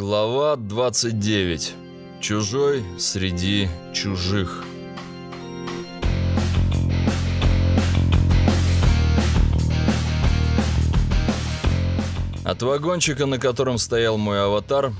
Глава 29. Чужой среди чужих. От вагончика, на котором стоял мой аватар,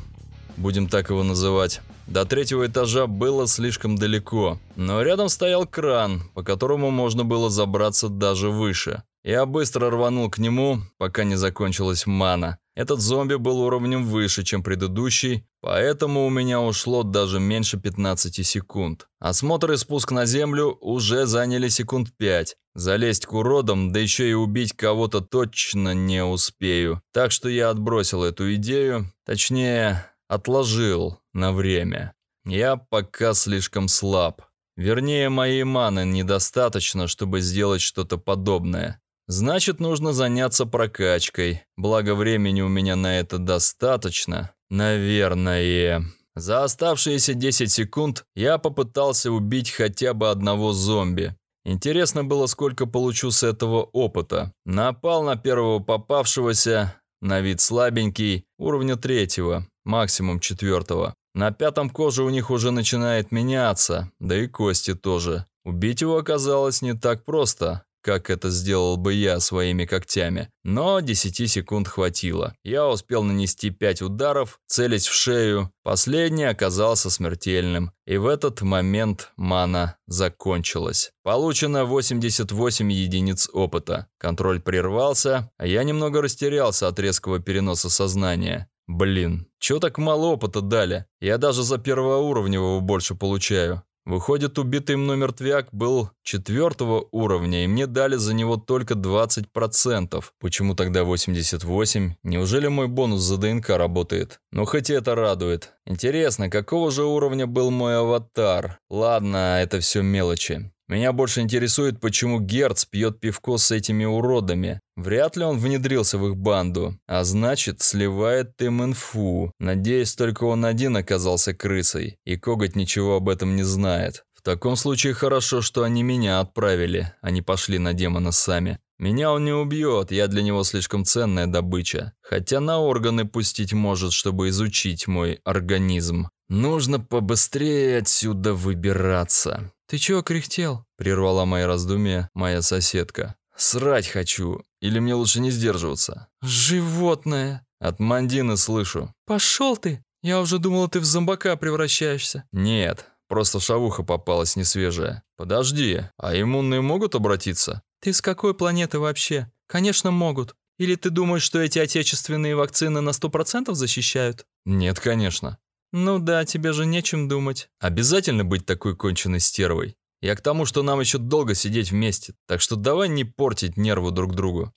будем так его называть, до третьего этажа было слишком далеко, но рядом стоял кран, по которому можно было забраться даже выше. Я быстро рванул к нему, пока не закончилась мана. Этот зомби был уровнем выше, чем предыдущий, поэтому у меня ушло даже меньше 15 секунд. Осмотр и спуск на землю уже заняли секунд 5. Залезть к уродам, да еще и убить кого-то точно не успею. Так что я отбросил эту идею, точнее, отложил на время. Я пока слишком слаб. Вернее, моей маны недостаточно, чтобы сделать что-то подобное. Значит, нужно заняться прокачкой. Благо времени у меня на это достаточно. Наверное. За оставшиеся 10 секунд я попытался убить хотя бы одного зомби. Интересно было, сколько получу с этого опыта. Напал на первого попавшегося, на вид слабенький, уровня третьего, максимум четвертого. На пятом коже у них уже начинает меняться, да и кости тоже. Убить его оказалось не так просто как это сделал бы я своими когтями. Но 10 секунд хватило. Я успел нанести 5 ударов, целясь в шею. Последний оказался смертельным. И в этот момент мана закончилась. Получено 88 единиц опыта. Контроль прервался, а я немного растерялся от резкого переноса сознания. Блин, чё так мало опыта дали? Я даже за первоуровневого больше получаю. Выходит, убитый мной мертвяк был четвертого уровня, и мне дали за него только 20%. Почему тогда 88? Неужели мой бонус за ДНК работает? Ну, хоть и это радует. Интересно, какого же уровня был мой аватар? Ладно, это все мелочи. Меня больше интересует, почему Герц пьет пивко с этими уродами. Вряд ли он внедрился в их банду, а значит, сливает им инфу. Надеюсь, только он один оказался крысой, и Коготь ничего об этом не знает. В таком случае хорошо, что они меня отправили, а не пошли на демона сами. Меня он не убьет, я для него слишком ценная добыча. Хотя на органы пустить может, чтобы изучить мой организм. Нужно побыстрее отсюда выбираться. «Ты чего кряхтел?» – прервала мои раздумья моя соседка. «Срать хочу. Или мне лучше не сдерживаться?» «Животное!» «От Мандины слышу». «Пошел ты! Я уже думала, ты в зомбака превращаешься». «Нет, просто шавуха попалась несвежая. Подожди, а иммунные могут обратиться?» «Ты с какой планеты вообще? Конечно, могут. Или ты думаешь, что эти отечественные вакцины на сто процентов защищают?» «Нет, конечно. «Ну да, тебе же нечем думать». «Обязательно быть такой конченной стервой. Я к тому, что нам еще долго сидеть вместе, так что давай не портить нервы друг другу».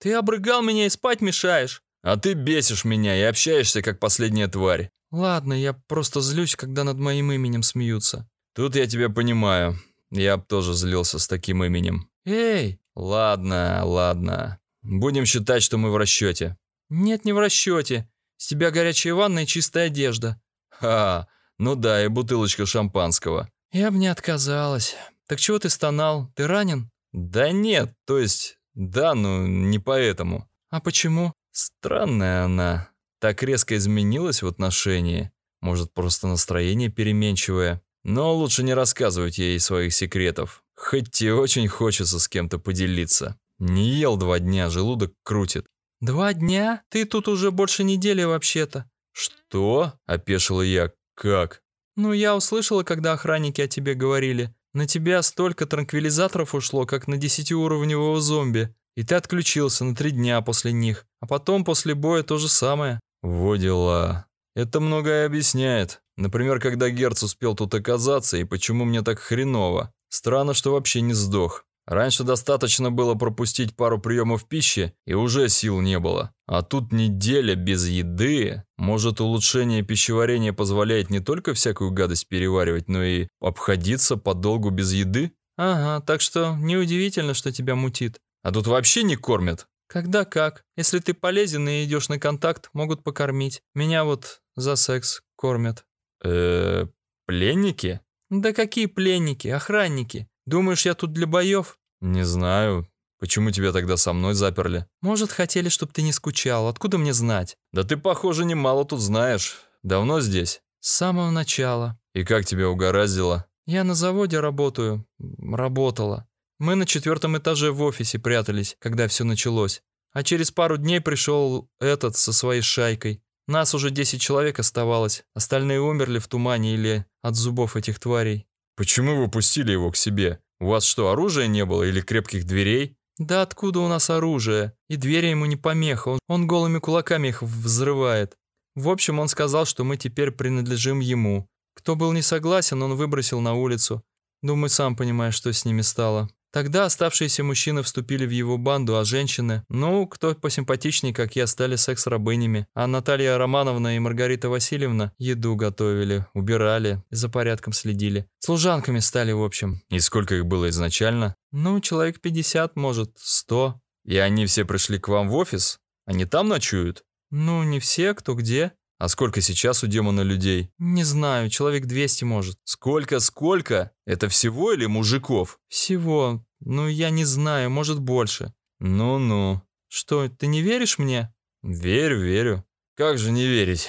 «Ты обрыгал меня и спать мешаешь». «А ты бесишь меня и общаешься, как последняя тварь». «Ладно, я просто злюсь, когда над моим именем смеются». «Тут я тебя понимаю. Я б тоже злился с таким именем». «Эй!» «Ладно, ладно. Будем считать, что мы в расчете». «Нет, не в расчете. С тебя горячая ванна и чистая одежда. «Ха, ну да, и бутылочка шампанского». «Я бы не отказалась. Так чего ты стонал? Ты ранен?» «Да нет, то есть, да, но не поэтому». «А почему?» «Странная она. Так резко изменилась в отношении. Может, просто настроение переменчивое. Но лучше не рассказывать ей своих секретов. Хоть и очень хочется с кем-то поделиться. Не ел два дня, желудок крутит». «Два дня? Ты тут уже больше недели вообще-то. «Что?» – опешила я. «Как?» «Ну, я услышала, когда охранники о тебе говорили. На тебя столько транквилизаторов ушло, как на десятиуровневого зомби. И ты отключился на три дня после них. А потом после боя то же самое». «Во дела. Это многое объясняет. Например, когда Герц успел тут оказаться и почему мне так хреново. Странно, что вообще не сдох. Раньше достаточно было пропустить пару приемов пищи, и уже сил не было. А тут неделя без еды. Может, улучшение пищеварения позволяет не только всякую гадость переваривать, но и обходиться подолгу без еды? Ага, так что неудивительно, что тебя мутит. А тут вообще не кормят? Когда как. Если ты полезен и идешь на контакт, могут покормить. Меня вот за секс кормят. э пленники? Да какие пленники? Охранники. Думаешь, я тут для боев? Не знаю. Почему тебя тогда со мной заперли? Может, хотели, чтобы ты не скучал. Откуда мне знать? Да ты, похоже, немало тут знаешь. Давно здесь? С самого начала. И как тебя угораздило? Я на заводе работаю. Работала. Мы на четвертом этаже в офисе прятались, когда все началось. А через пару дней пришел этот со своей шайкой. Нас уже 10 человек оставалось. Остальные умерли в тумане или от зубов этих тварей. Почему вы пустили его к себе? У вас что, оружия не было или крепких дверей? Да откуда у нас оружие? И двери ему не помеха, он, он голыми кулаками их взрывает. В общем, он сказал, что мы теперь принадлежим ему. Кто был не согласен, он выбросил на улицу. Думаю, сам понимаешь, что с ними стало. Тогда оставшиеся мужчины вступили в его банду, а женщины, ну, кто посимпатичнее, как я, стали секс-рабынями. А Наталья Романовна и Маргарита Васильевна еду готовили, убирали, за порядком следили. Служанками стали, в общем. И сколько их было изначально? Ну, человек 50, может, 100. И они все пришли к вам в офис? Они там ночуют? Ну, не все, кто где. А сколько сейчас у демона людей? Не знаю, человек 200 может. Сколько, сколько? Это всего или мужиков? Всего. Ну, я не знаю, может больше. Ну-ну. Что, ты не веришь мне? Верю, верю. Как же не верить?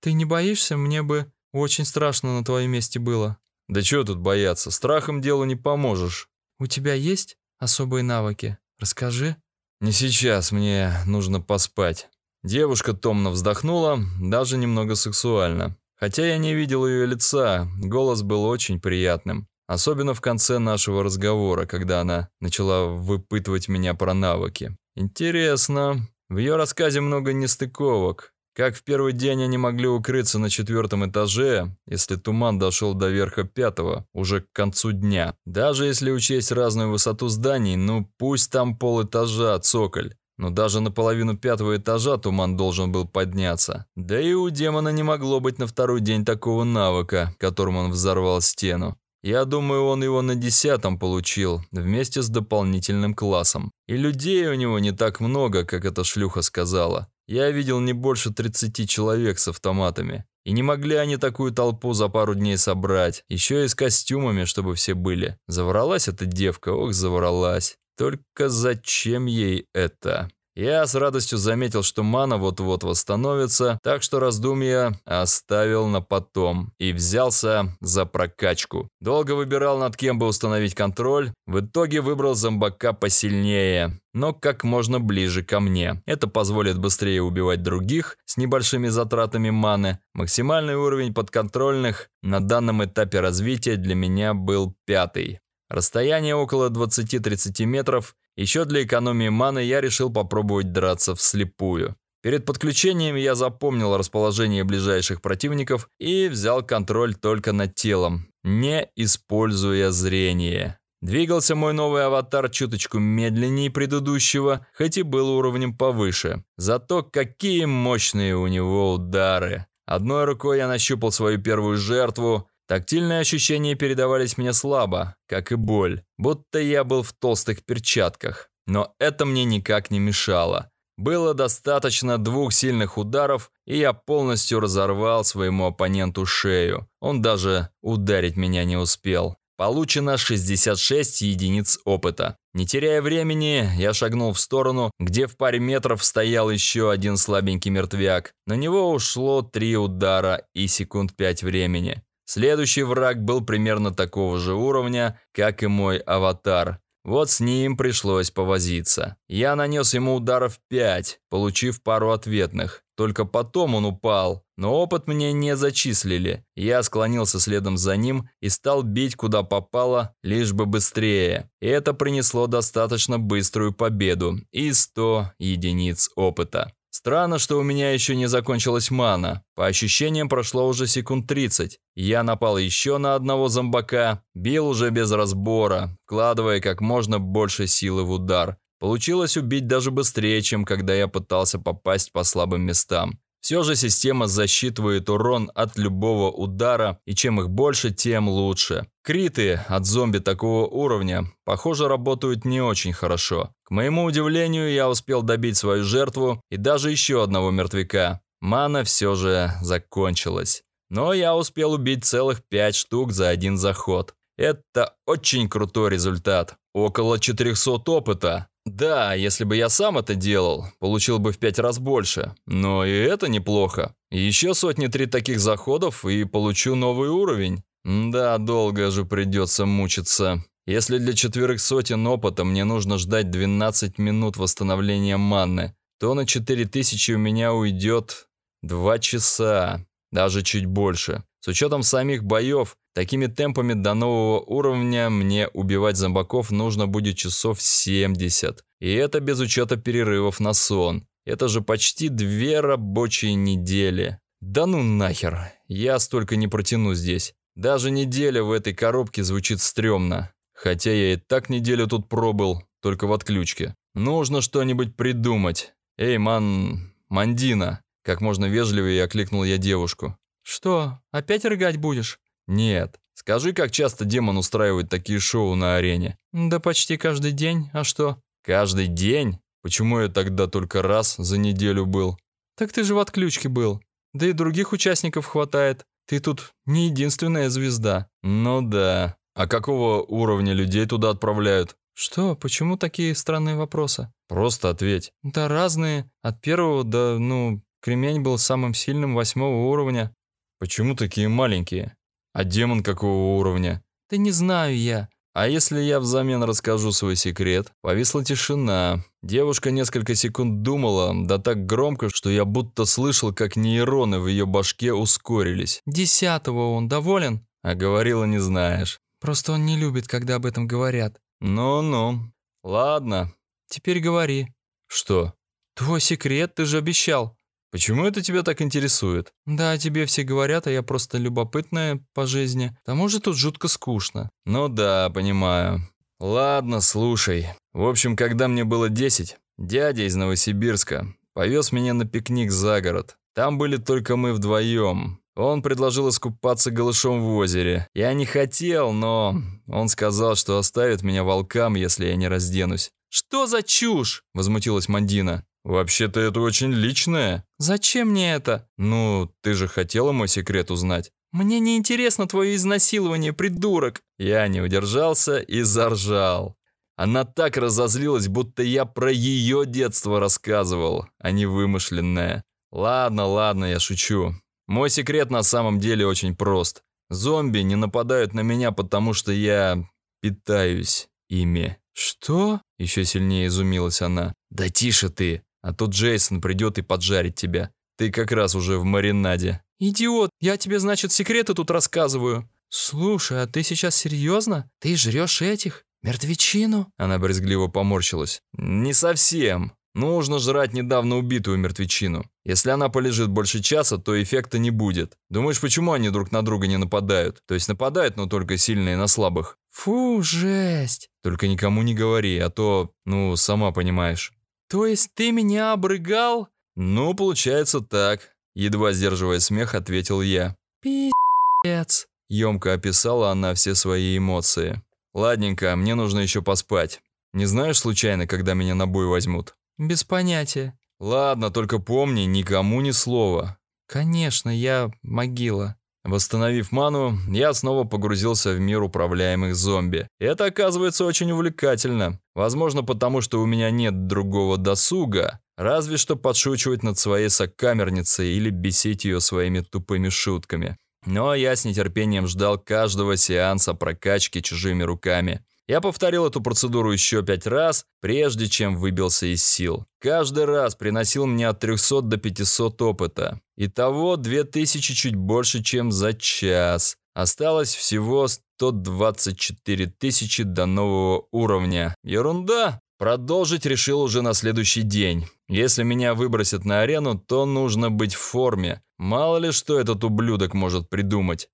Ты не боишься? Мне бы очень страшно на твоем месте было. Да чего тут бояться? Страхом делу не поможешь. У тебя есть особые навыки? Расскажи. Не сейчас, мне нужно поспать. Девушка томно вздохнула, даже немного сексуально. Хотя я не видел ее лица, голос был очень приятным. Особенно в конце нашего разговора, когда она начала выпытывать меня про навыки. Интересно. В ее рассказе много нестыковок. Как в первый день они могли укрыться на четвертом этаже, если туман дошел до верха пятого, уже к концу дня. Даже если учесть разную высоту зданий, ну пусть там полэтажа, цоколь. Но даже на половину пятого этажа туман должен был подняться. Да и у демона не могло быть на второй день такого навыка, которым он взорвал стену. Я думаю, он его на десятом получил, вместе с дополнительным классом. И людей у него не так много, как эта шлюха сказала. Я видел не больше 30 человек с автоматами. И не могли они такую толпу за пару дней собрать. Еще и с костюмами, чтобы все были. Завралась эта девка, ох, завралась. Только зачем ей это? Я с радостью заметил, что мана вот-вот восстановится, так что раздумья оставил на потом и взялся за прокачку. Долго выбирал, над кем бы установить контроль, в итоге выбрал зомбака посильнее, но как можно ближе ко мне. Это позволит быстрее убивать других с небольшими затратами маны. Максимальный уровень подконтрольных на данном этапе развития для меня был пятый. Расстояние около 20-30 метров. Еще для экономии маны я решил попробовать драться вслепую. Перед подключением я запомнил расположение ближайших противников и взял контроль только над телом, не используя зрение. Двигался мой новый аватар чуточку медленнее предыдущего, хоть и был уровнем повыше. Зато какие мощные у него удары. Одной рукой я нащупал свою первую жертву, Тактильные ощущения передавались мне слабо, как и боль, будто я был в толстых перчатках. Но это мне никак не мешало. Было достаточно двух сильных ударов, и я полностью разорвал своему оппоненту шею. Он даже ударить меня не успел. Получено 66 единиц опыта. Не теряя времени, я шагнул в сторону, где в паре метров стоял еще один слабенький мертвяк. На него ушло три удара и секунд пять времени. Следующий враг был примерно такого же уровня, как и мой аватар. Вот с ним пришлось повозиться. Я нанес ему ударов 5, получив пару ответных. Только потом он упал, но опыт мне не зачислили. Я склонился следом за ним и стал бить куда попало, лишь бы быстрее. Это принесло достаточно быструю победу и 100 единиц опыта. Странно, что у меня еще не закончилась мана. По ощущениям, прошло уже секунд 30. Я напал еще на одного зомбака, бил уже без разбора, вкладывая как можно больше силы в удар. Получилось убить даже быстрее, чем когда я пытался попасть по слабым местам. Все же система засчитывает урон от любого удара, и чем их больше, тем лучше. Криты от зомби такого уровня, похоже, работают не очень хорошо. К моему удивлению, я успел добить свою жертву и даже еще одного мертвяка. Мана все же закончилась. Но я успел убить целых пять штук за один заход. Это очень крутой результат. Около 400 опыта. Да, если бы я сам это делал, получил бы в пять раз больше. Но и это неплохо. Еще сотни-три таких заходов и получу новый уровень. Да, долго же придется мучиться. Если для четверых сотен опыта мне нужно ждать 12 минут восстановления манны, то на 4000 у меня уйдет 2 часа, даже чуть больше. С учетом самих боев, такими темпами до нового уровня мне убивать зомбаков нужно будет часов 70. И это без учета перерывов на сон. Это же почти две рабочие недели. Да ну нахер, я столько не протяну здесь. Даже неделя в этой коробке звучит стрёмно. Хотя я и так неделю тут пробыл, только в отключке. Нужно что-нибудь придумать. Эй, ман... Мандина. Как можно вежливее окликнул я девушку. «Что, опять рыгать будешь?» «Нет. Скажи, как часто демон устраивает такие шоу на арене?» «Да почти каждый день. А что?» «Каждый день? Почему я тогда только раз за неделю был?» «Так ты же в отключке был. Да и других участников хватает. Ты тут не единственная звезда». «Ну да. А какого уровня людей туда отправляют?» «Что? Почему такие странные вопросы?» «Просто ответь». «Да разные. От первого до, ну, кремень был самым сильным восьмого уровня. Почему такие маленькие? А демон какого уровня? Да не знаю я. А если я взамен расскажу свой секрет? Повисла тишина. Девушка несколько секунд думала, да так громко, что я будто слышал, как нейроны в ее башке ускорились. Десятого он доволен? А говорила не знаешь. Просто он не любит, когда об этом говорят. Ну-ну. Ладно. Теперь говори. Что? Твой секрет, ты же обещал. Почему это тебя так интересует? Да, тебе все говорят, а я просто любопытная по жизни. К тому же тут жутко скучно. Ну да, понимаю. Ладно, слушай. В общем, когда мне было 10, дядя из Новосибирска повез меня на пикник за город. Там были только мы вдвоем. Он предложил искупаться голышом в озере. Я не хотел, но он сказал, что оставит меня волкам, если я не разденусь. «Что за чушь?» – возмутилась Мандина. «Вообще-то это очень личное». «Зачем мне это?» «Ну, ты же хотела мой секрет узнать». «Мне не интересно твое изнасилование, придурок». Я не удержался и заржал. Она так разозлилась, будто я про ее детство рассказывал, а не вымышленное. Ладно, ладно, я шучу. Мой секрет на самом деле очень прост. Зомби не нападают на меня, потому что я питаюсь ими. «Что?» – еще сильнее изумилась она. «Да тише ты!» А тут Джейсон придет и поджарит тебя. Ты как раз уже в маринаде». «Идиот, я тебе, значит, секреты тут рассказываю». «Слушай, а ты сейчас серьезно? Ты жрешь этих? Мертвечину?» Она брезгливо поморщилась. «Не совсем. Нужно жрать недавно убитую мертвечину. Если она полежит больше часа, то эффекта не будет. Думаешь, почему они друг на друга не нападают? То есть нападают, но только сильные на слабых. Фу, жесть. Только никому не говори, а то, ну, сама понимаешь. «То есть ты меня обрыгал?» «Ну, получается так», — едва сдерживая смех, ответил я. «Пи***ц», — емко описала она все свои эмоции. «Ладненько, мне нужно еще поспать. Не знаешь случайно, когда меня на бой возьмут?» «Без понятия». «Ладно, только помни, никому ни слова». «Конечно, я могила». Восстановив ману, я снова погрузился в мир управляемых зомби. Это оказывается очень увлекательно. Возможно, потому что у меня нет другого досуга, разве что подшучивать над своей сокамерницей или бесить ее своими тупыми шутками. Но я с нетерпением ждал каждого сеанса прокачки чужими руками. Я повторил эту процедуру еще пять раз, прежде чем выбился из сил. Каждый раз приносил мне от 300 до 500 опыта. Итого 2000 чуть больше, чем за час. Осталось всего 124 тысячи до нового уровня. Ерунда! Продолжить решил уже на следующий день. Если меня выбросят на арену, то нужно быть в форме. Мало ли что этот ублюдок может придумать.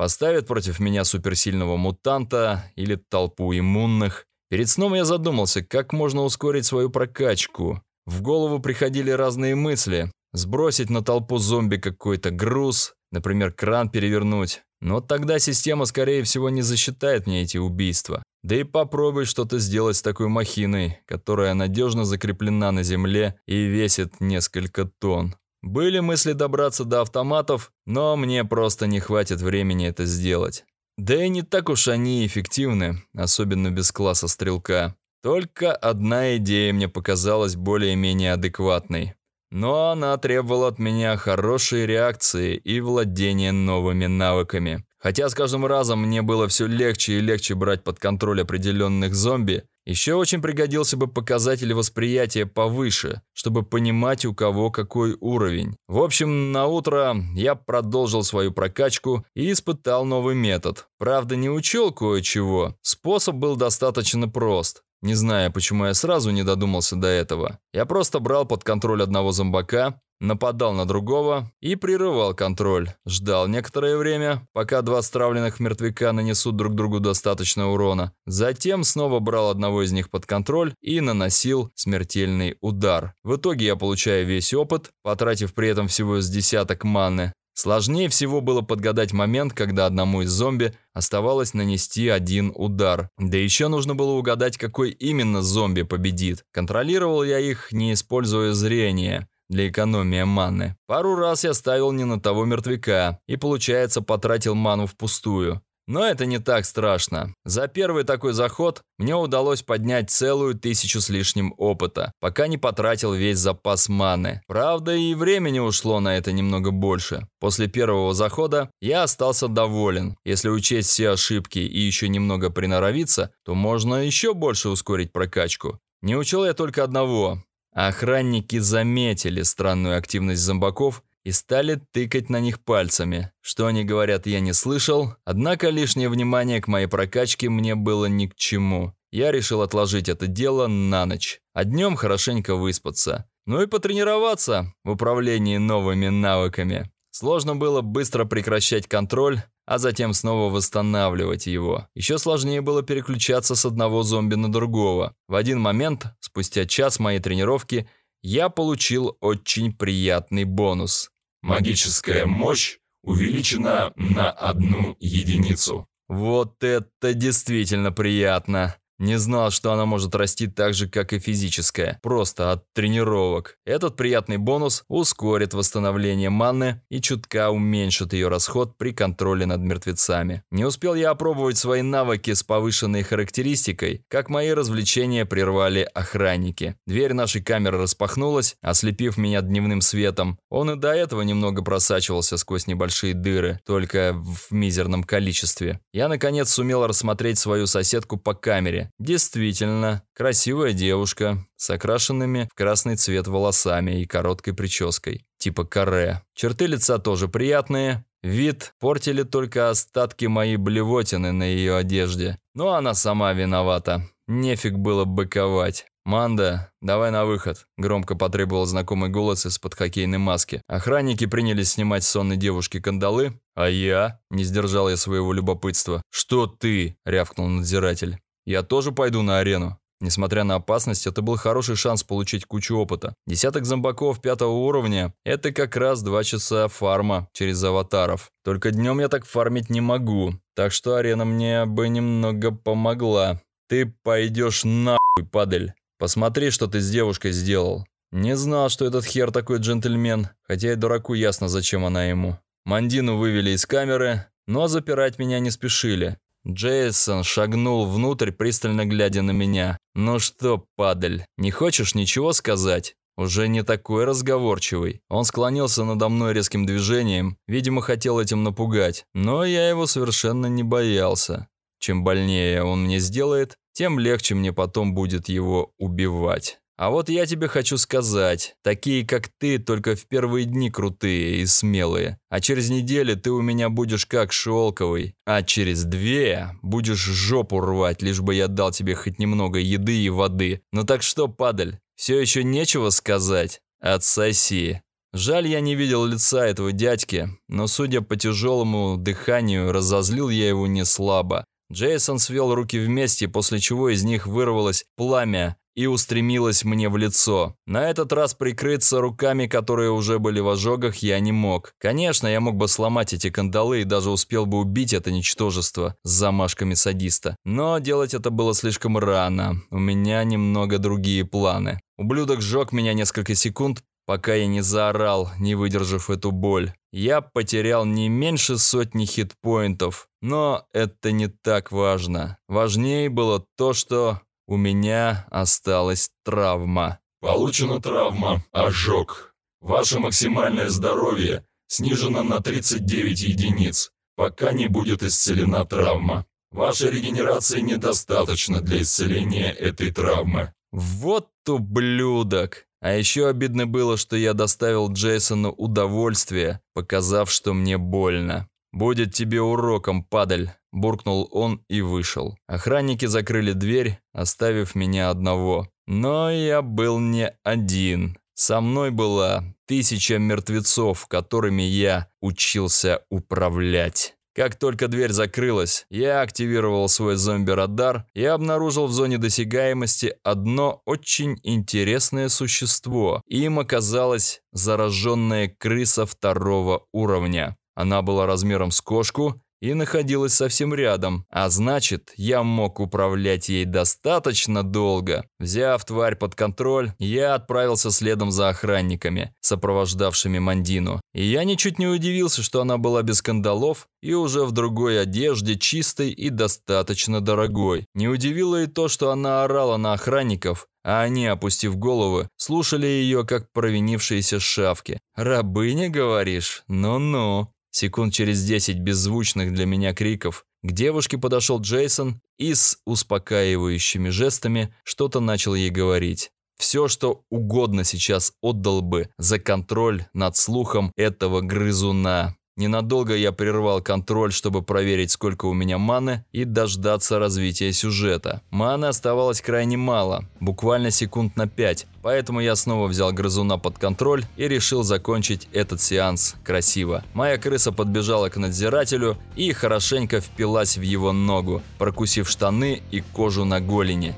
Поставят против меня суперсильного мутанта или толпу иммунных. Перед сном я задумался, как можно ускорить свою прокачку. В голову приходили разные мысли. Сбросить на толпу зомби какой-то груз, например, кран перевернуть. Но тогда система, скорее всего, не засчитает мне эти убийства. Да и попробуй что-то сделать с такой махиной, которая надежно закреплена на земле и весит несколько тонн. Были мысли добраться до автоматов, но мне просто не хватит времени это сделать. Да и не так уж они эффективны, особенно без класса стрелка. Только одна идея мне показалась более-менее адекватной. Но она требовала от меня хорошей реакции и владения новыми навыками. Хотя с каждым разом мне было все легче и легче брать под контроль определенных зомби, еще очень пригодился бы показатель восприятия повыше, чтобы понимать, у кого какой уровень. В общем, на утро я продолжил свою прокачку и испытал новый метод. Правда, не учел кое-чего. Способ был достаточно прост. Не знаю, почему я сразу не додумался до этого. Я просто брал под контроль одного зомбака, нападал на другого и прерывал контроль. Ждал некоторое время, пока два стравленных мертвяка нанесут друг другу достаточно урона. Затем снова брал одного из них под контроль и наносил смертельный удар. В итоге я получаю весь опыт, потратив при этом всего с десяток маны. Сложнее всего было подгадать момент, когда одному из зомби оставалось нанести один удар. Да еще нужно было угадать, какой именно зомби победит. Контролировал я их, не используя зрение для экономии маны. Пару раз я ставил не на того мертвяка и, получается, потратил ману впустую. Но это не так страшно. За первый такой заход мне удалось поднять целую тысячу с лишним опыта, пока не потратил весь запас маны. Правда, и времени ушло на это немного больше. После первого захода я остался доволен. Если учесть все ошибки и еще немного приноровиться, то можно еще больше ускорить прокачку. Не учел я только одного. Охранники заметили странную активность зомбаков и стали тыкать на них пальцами. Что они говорят, я не слышал, однако лишнее внимание к моей прокачке мне было ни к чему. Я решил отложить это дело на ночь, а днем хорошенько выспаться. Ну и потренироваться в управлении новыми навыками. Сложно было быстро прекращать контроль, а затем снова восстанавливать его. Еще сложнее было переключаться с одного зомби на другого. В один момент, спустя час моей тренировки, я получил очень приятный бонус. Магическая мощь увеличена на одну единицу. Вот это действительно приятно. Не знал, что она может расти так же, как и физическая, просто от тренировок. Этот приятный бонус ускорит восстановление маны и чутка уменьшит ее расход при контроле над мертвецами. Не успел я опробовать свои навыки с повышенной характеристикой, как мои развлечения прервали охранники. Дверь нашей камеры распахнулась, ослепив меня дневным светом. Он и до этого немного просачивался сквозь небольшие дыры, только в мизерном количестве. Я, наконец, сумел рассмотреть свою соседку по камере. Действительно, красивая девушка с окрашенными в красный цвет волосами и короткой прической, типа каре. Черты лица тоже приятные, Вид портили только остатки моей блевотины на ее одежде. Но она сама виновата. Нефиг было быковать. «Манда, давай на выход», – громко потребовал знакомый голос из-под хоккейной маски. Охранники принялись снимать сонной девушки кандалы, а я не сдержал я своего любопытства. «Что ты?» – рявкнул надзиратель. Я тоже пойду на арену. Несмотря на опасность, это был хороший шанс получить кучу опыта. Десяток зомбаков пятого уровня – это как раз два часа фарма через аватаров. Только днем я так фармить не могу, так что арена мне бы немного помогла. Ты пойдешь нахуй, падаль. Посмотри, что ты с девушкой сделал. Не знал, что этот хер такой джентльмен, хотя и дураку ясно, зачем она ему. Мандину вывели из камеры, но запирать меня не спешили. Джейсон шагнул внутрь, пристально глядя на меня. «Ну что, падаль, не хочешь ничего сказать?» Уже не такой разговорчивый. Он склонился надо мной резким движением, видимо, хотел этим напугать. Но я его совершенно не боялся. Чем больнее он мне сделает, тем легче мне потом будет его убивать. А вот я тебе хочу сказать, такие как ты только в первые дни крутые и смелые, а через неделю ты у меня будешь как шелковый, а через две будешь жопу рвать, лишь бы я дал тебе хоть немного еды и воды. Ну так что, падаль, все еще нечего сказать? Отсоси. Жаль, я не видел лица этого дядьки, но, судя по тяжелому дыханию, разозлил я его не слабо. Джейсон свел руки вместе, после чего из них вырвалось пламя, и устремилась мне в лицо. На этот раз прикрыться руками, которые уже были в ожогах, я не мог. Конечно, я мог бы сломать эти кандалы и даже успел бы убить это ничтожество с замашками садиста. Но делать это было слишком рано. У меня немного другие планы. Ублюдок сжег меня несколько секунд, пока я не заорал, не выдержав эту боль. Я потерял не меньше сотни хитпоинтов, но это не так важно. Важнее было то, что у меня осталась травма. Получена травма, ожог. Ваше максимальное здоровье снижено на 39 единиц, пока не будет исцелена травма. Вашей регенерации недостаточно для исцеления этой травмы. Вот ублюдок! А еще обидно было, что я доставил Джейсону удовольствие, показав, что мне больно. «Будет тебе уроком, падаль!» – буркнул он и вышел. Охранники закрыли дверь, оставив меня одного. Но я был не один. Со мной была тысяча мертвецов, которыми я учился управлять. Как только дверь закрылась, я активировал свой зомби-радар и обнаружил в зоне досягаемости одно очень интересное существо. Им оказалась зараженная крыса второго уровня. Она была размером с кошку и находилась совсем рядом, а значит, я мог управлять ей достаточно долго. Взяв тварь под контроль, я отправился следом за охранниками, сопровождавшими Мандину. И я ничуть не удивился, что она была без кандалов и уже в другой одежде, чистой и достаточно дорогой. Не удивило и то, что она орала на охранников, а они, опустив головы, слушали ее, как провинившиеся шавки. «Рабыня, говоришь? Ну-ну». Секунд через десять беззвучных для меня криков к девушке подошел Джейсон и с успокаивающими жестами что-то начал ей говорить. Все, что угодно сейчас отдал бы за контроль над слухом этого грызуна. Ненадолго я прервал контроль, чтобы проверить, сколько у меня маны, и дождаться развития сюжета. Маны оставалось крайне мало, буквально секунд на пять, поэтому я снова взял грызуна под контроль и решил закончить этот сеанс красиво. Моя крыса подбежала к надзирателю и хорошенько впилась в его ногу, прокусив штаны и кожу на голени.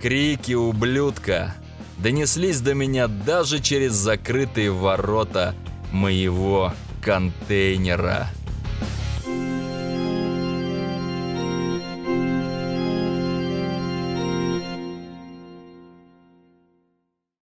Крики ублюдка донеслись до меня даже через закрытые ворота моего контейнера.